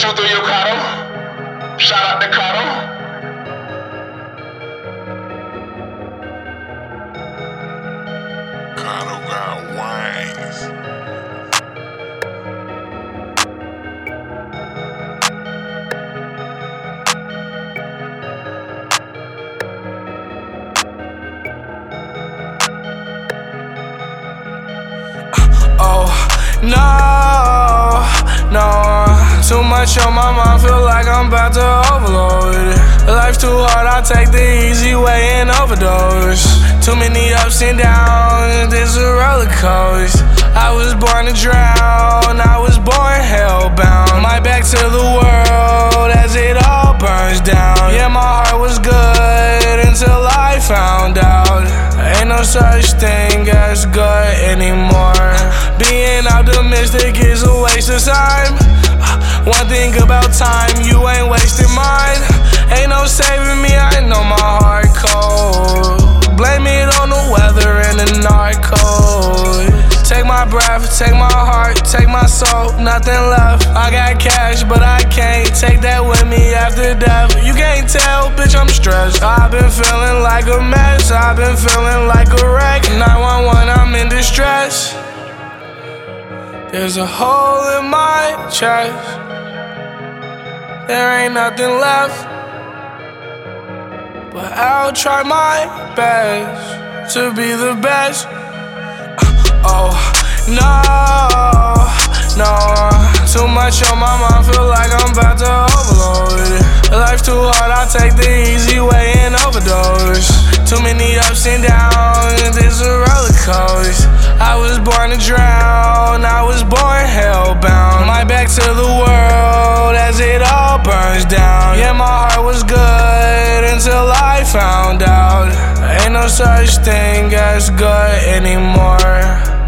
shoot through your Cotto. Shout out to Cotto. Cotto got wings. Oh, no, no. Too much on my mind, feel like I'm about to overload. Life's too hard, I take the easy way and overdose. Too many ups and downs, this a roller coaster. I was born to drown, I was born hellbound. My back to the world as it all burns down. Yeah, my heart was good until I found out. Ain't no such thing as good anymore. Being optimistic is a waste of time. One thing about time, you ain't wasting mine. Ain't no saving me, I know my heart cold. Blame it on the weather and the narcos. Take my breath, take my heart, take my soul, nothing left. I got cash, but I can't take that with me after death. You can't tell, bitch, I'm stressed. I've been feeling like a mess, I've been feeling like a wreck. 911, I'm in distress. There's a hole in my chest. There ain't nothing left. But I'll try my best to be the best. Uh, oh, no, no. Too much on my mind, feel like I'm about to overload. Life too hard, I take the easy way and overdose. Too many ups and downs, this a roller coaster. I was born to drown, I was born hellbound. My back to the it all burns down. Yeah, my heart was good until I found out. Ain't no such thing as good anymore.